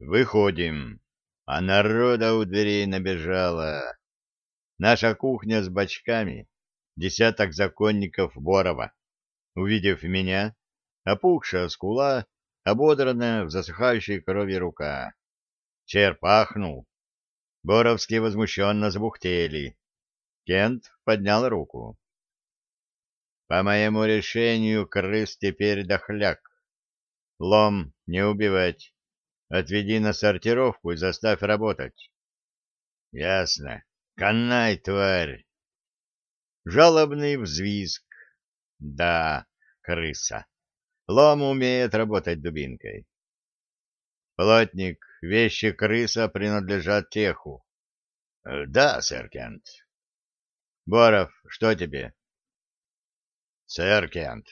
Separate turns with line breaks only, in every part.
Выходим. А народа у дверей набежало. Наша кухня с бочками, десяток законников Борова. Увидев меня, опухшая скула, ободранная в засыхающей крови рука. Черп ахнул. Боровские возмущенно забухтели. Кент поднял руку. По моему решению, крыс теперь дохляк. Лом не убивать, Отведи на сортировку и заставь работать. — Ясно. Канай, тварь! Жалобный взвизг. Да, крыса. Лом умеет работать дубинкой. Плотник, вещи крыса принадлежат теху. Да, сэр Кент. Боров, что тебе? Сэр Кент,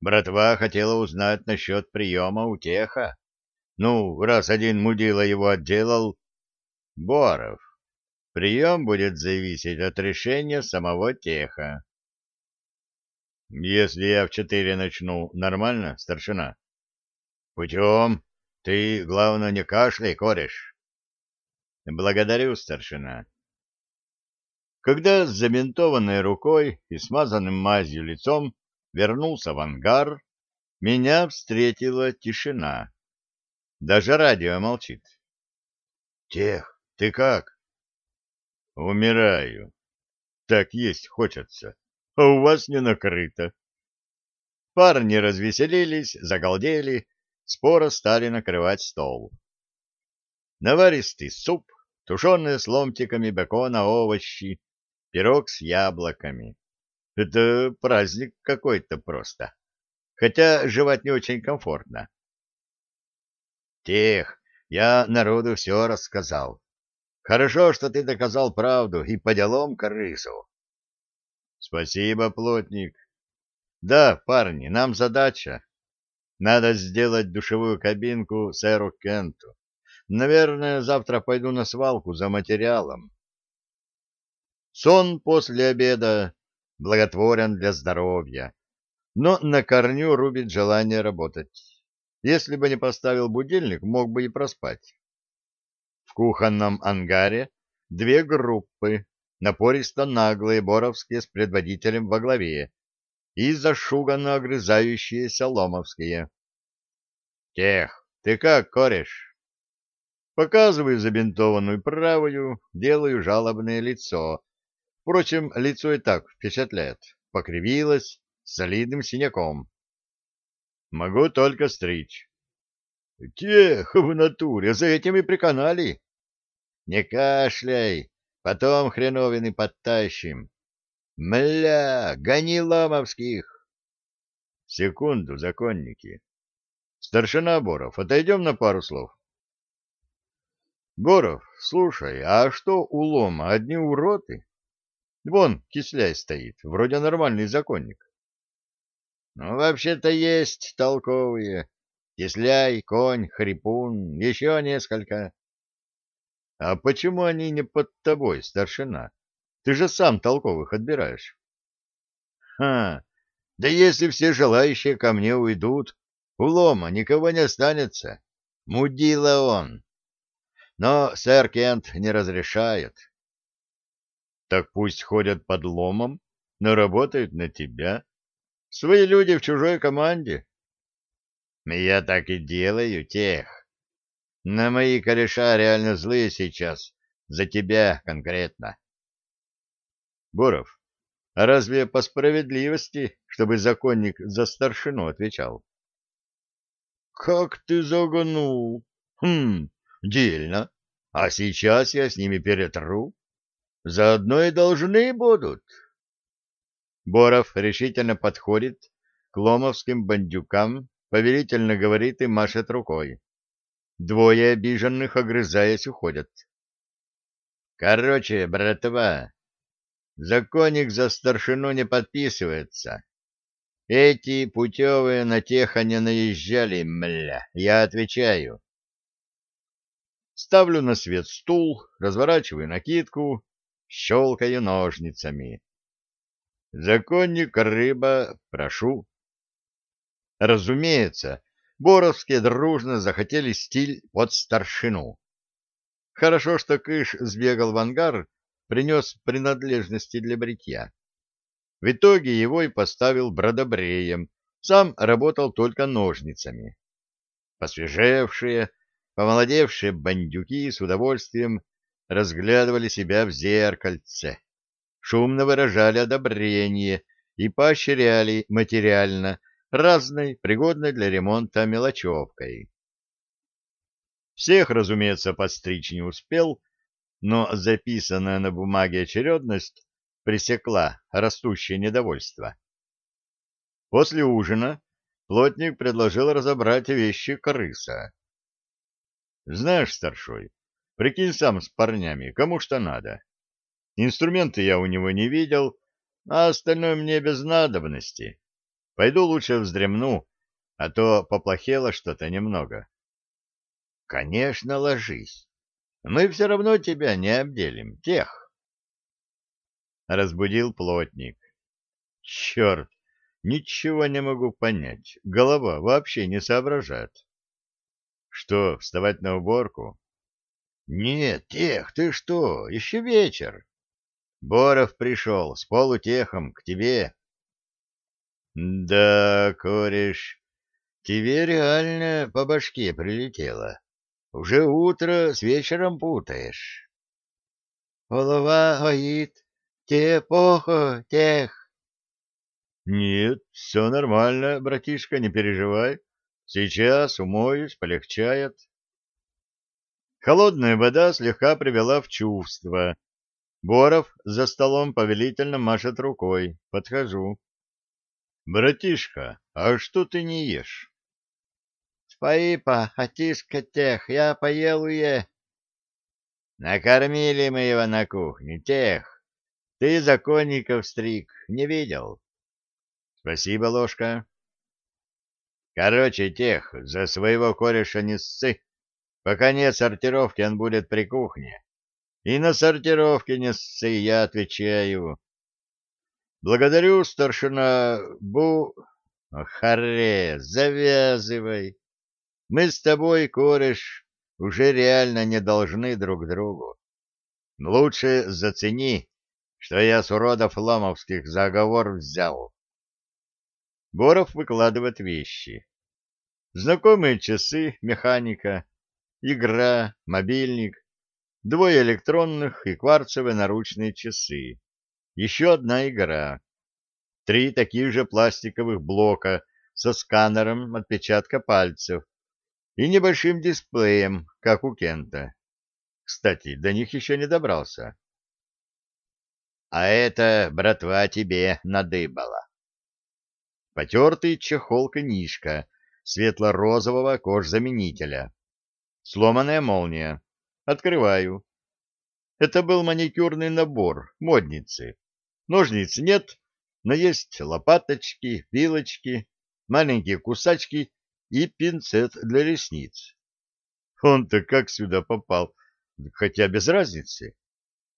братва хотела узнать насчет приема у теха. Ну, раз один мудила его отделал... Боров, прием будет зависеть от решения самого теха. Если я в четыре начну, нормально, старшина? Путем. Ты, главное, не кашляй, кореш. Благодарю, старшина. Когда с забинтованной рукой и смазанным мазью лицом вернулся в ангар, меня встретила тишина. Даже радио молчит. Тех, ты как? Умираю. Так есть хочется. А у вас не накрыто. Парни развеселились, загалдели, споро стали накрывать стол. Наваристый суп, тушеные с ломтиками бекона овощи, пирог с яблоками. Это праздник какой-то просто. Хотя жевать не очень комфортно тех. Я народу все рассказал. Хорошо, что ты доказал правду и по делам крысу. Спасибо, плотник. Да, парни, нам задача. Надо сделать душевую кабинку сэру Кенту. Наверное, завтра пойду на свалку за материалом. Сон после обеда благотворен для здоровья, но на корню рубит желание работать. Если бы не поставил будильник, мог бы и проспать. В кухонном ангаре две группы, напористо наглые боровские с предводителем во главе и зашуганно огрызающиеся ломовские. — Тех, ты как, кореш? Показываю забинтованную правую, делаю жалобное лицо. Впрочем, лицо и так впечатляет. Покривилось солидным синяком. Могу только стричь. Тех в натуре, за этим и приканали. Не кашляй, потом хреновины подтащим. Мля, гони ломовских. Секунду, законники. Старшина Боров, отойдем на пару слов. Боров, слушай, а что у лома одни уроды? Вон, кисляй стоит, вроде нормальный законник. Ну, вообще-то есть толковые. Кисляй, конь, хрипун, еще несколько. А почему они не под тобой, старшина? Ты же сам толковых отбираешь. Ха, да если все желающие ко мне уйдут, у лома никого не останется. Мудила он. Но сэр Кент не разрешает. Так пусть ходят под ломом, но работают на тебя. Свои люди в чужой команде. Я так и делаю, тех. На мои кореша реально злые сейчас. За тебя конкретно. Буров, а разве по справедливости, чтобы законник за старшину отвечал? Как ты загнул? Хм, дельно. А сейчас я с ними перетру. Заодно и должны будут. Боров решительно подходит к ломовским бандюкам, повелительно говорит и машет рукой. Двое обиженных, огрызаясь, уходят. Короче, братва, законник за старшину не подписывается. Эти путевые на тех они наезжали, мля, я отвечаю. Ставлю на свет стул, разворачиваю накидку, щелкаю ножницами. Законник рыба, прошу. Разумеется, Боровские дружно захотели стиль под старшину. Хорошо, что Кыш сбегал в ангар, принес принадлежности для бритья. В итоге его и поставил бродобреем, сам работал только ножницами. Посвежевшие, помолодевшие бандюки с удовольствием разглядывали себя в зеркальце шумно выражали одобрение и поощряли материально разной, пригодной для ремонта мелочевкой. Всех, разумеется, подстричь не успел, но записанная на бумаге очередность пресекла растущее недовольство. После ужина плотник предложил разобрать вещи крыса. — Знаешь, старшой, прикинь сам с парнями, кому что надо. Инструменты я у него не видел, а остальное мне без надобности. Пойду лучше вздремну, а то поплохело что-то немного. — Конечно, ложись. Мы все равно тебя не обделим, тех. Разбудил плотник. Черт, ничего не могу понять. Голова вообще не соображает. Что, вставать на уборку? Нет, тех, ты что, еще вечер. Боров пришел с полутехом к тебе. — Да, кореш, тебе реально по башке прилетело. Уже утро с вечером путаешь. — Голова гоит, те плохо, тех. — Нет, все нормально, братишка, не переживай. Сейчас умоюсь, полегчает. Холодная вода слегка привела в чувство Боров за столом повелительно машет рукой. Подхожу. «Братишка, а что ты не ешь?» «Спаипа, отишка тех, я поел е...» «Накормили мы его на кухне, тех. Ты законников стриг, не видел?» «Спасибо, ложка». «Короче, тех, за своего кореша не ссы. Пока нет сортировки, он будет при кухне. И на сортировке не ссы, я отвечаю. Благодарю, старшина Бу... Харе, завязывай. Мы с тобой, кореш, уже реально не должны друг другу. Лучше зацени, что я с уродов ломовских заговор взял. Боров выкладывает вещи. Знакомые часы, механика, игра, мобильник, двое электронных и кварцевые наручные часы, еще одна игра, три таких же пластиковых блока со сканером отпечатка пальцев и небольшим дисплеем, как у Кента. Кстати, до них еще не добрался. А это, братва, тебе надыбала. Потертый чехол-книжка светло-розового кожзаменителя. Сломанная молния Открываю. Это был маникюрный набор модницы. Ножниц нет, но есть лопаточки, вилочки, маленькие кусачки и пинцет для ресниц. Он-то как сюда попал, хотя без разницы.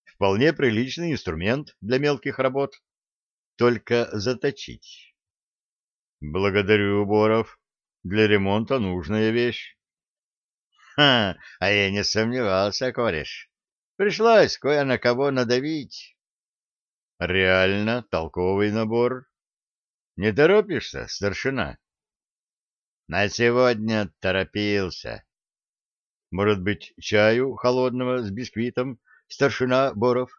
Вполне приличный инструмент для мелких работ. Только заточить. Благодарю, уборов. Для ремонта нужная вещь. А я не сомневался, кореш. Пришлось кое на кого надавить. Реально толковый набор. Не торопишься, старшина? На сегодня торопился. Может быть, чаю холодного с бисквитом, старшина Боров?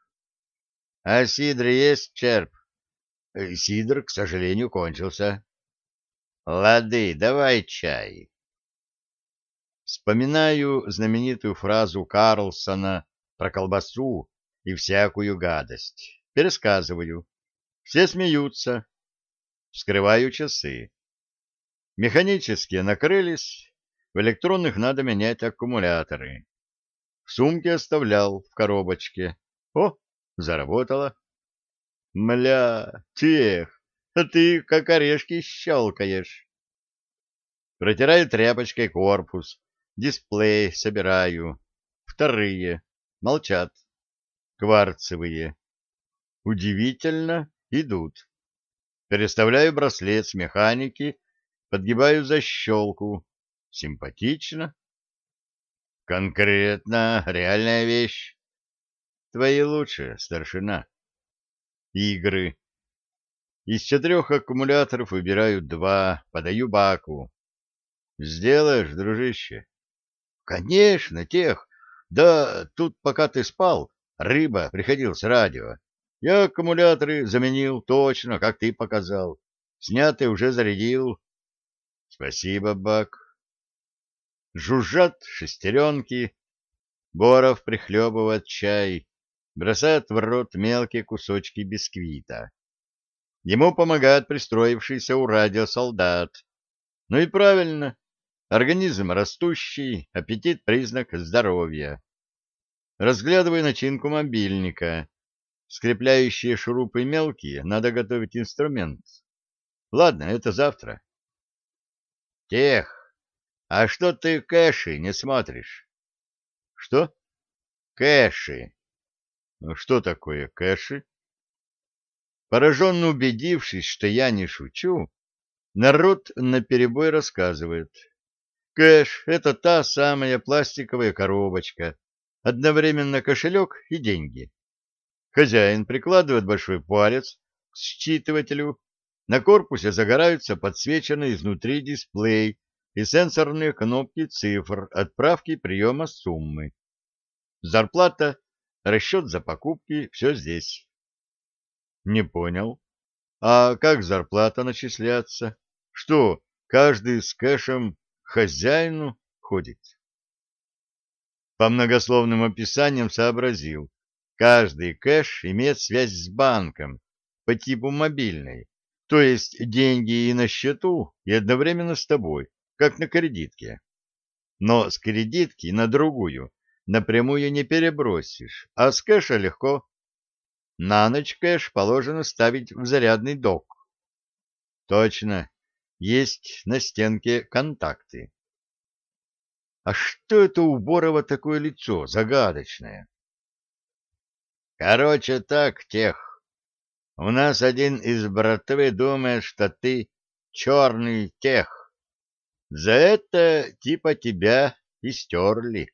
А сидр есть черп? Э, сидр, к сожалению, кончился. Лады, давай чай. Вспоминаю знаменитую фразу Карлсона про колбасу и всякую гадость. Пересказываю. Все смеются. Вскрываю часы. Механические накрылись, в электронных надо менять аккумуляторы. В сумке оставлял, в коробочке. О, заработало. Мля, тех, а ты как орешки щелкаешь. Протираю тряпочкой корпус, Дисплей собираю. Вторые. Молчат. Кварцевые. Удивительно. Идут. Переставляю браслет с механики, подгибаю защелку. Симпатично. Конкретно, реальная вещь. Твои лучшие, старшина. Игры. Из четырех аккумуляторов выбираю два, подаю баку. Сделаешь, дружище? Конечно, тех. Да тут, пока ты спал, рыба приходил с радио. Я аккумуляторы заменил точно, как ты показал. Снятый уже зарядил. Спасибо, Бак. Жужжат шестеренки. Боров прихлебывает чай. Бросает в рот мелкие кусочки бисквита. Ему помогает пристроившийся у радио солдат. Ну и правильно, Организм растущий, аппетит — признак здоровья. Разглядываю начинку мобильника. Скрепляющие шурупы мелкие, надо готовить инструмент. Ладно, это завтра. Тех, а что ты кэши не смотришь? Что? Кэши. Ну Что такое кэши? Пораженно убедившись, что я не шучу, народ наперебой рассказывает. Кэш — это та самая пластиковая коробочка, одновременно кошелек и деньги. Хозяин прикладывает большой палец к считывателю, на корпусе загораются подсвеченные изнутри дисплей и сенсорные кнопки цифр отправки и приема суммы. Зарплата, расчет за покупки — все здесь. Не понял. А как зарплата начисляться? Что, каждый с кэшем хозяину ходит. По многословным описаниям сообразил, каждый кэш имеет связь с банком по типу мобильной, то есть деньги и на счету, и одновременно с тобой, как на кредитке. Но с кредитки на другую напрямую не перебросишь, а с кэша легко. На ночь кэш положено ставить в зарядный док. Точно, есть на стенке контакты. А что это у Борова такое лицо загадочное? Короче так, тех. У нас один из братвы думает, что ты черный тех. За это типа тебя и стерли.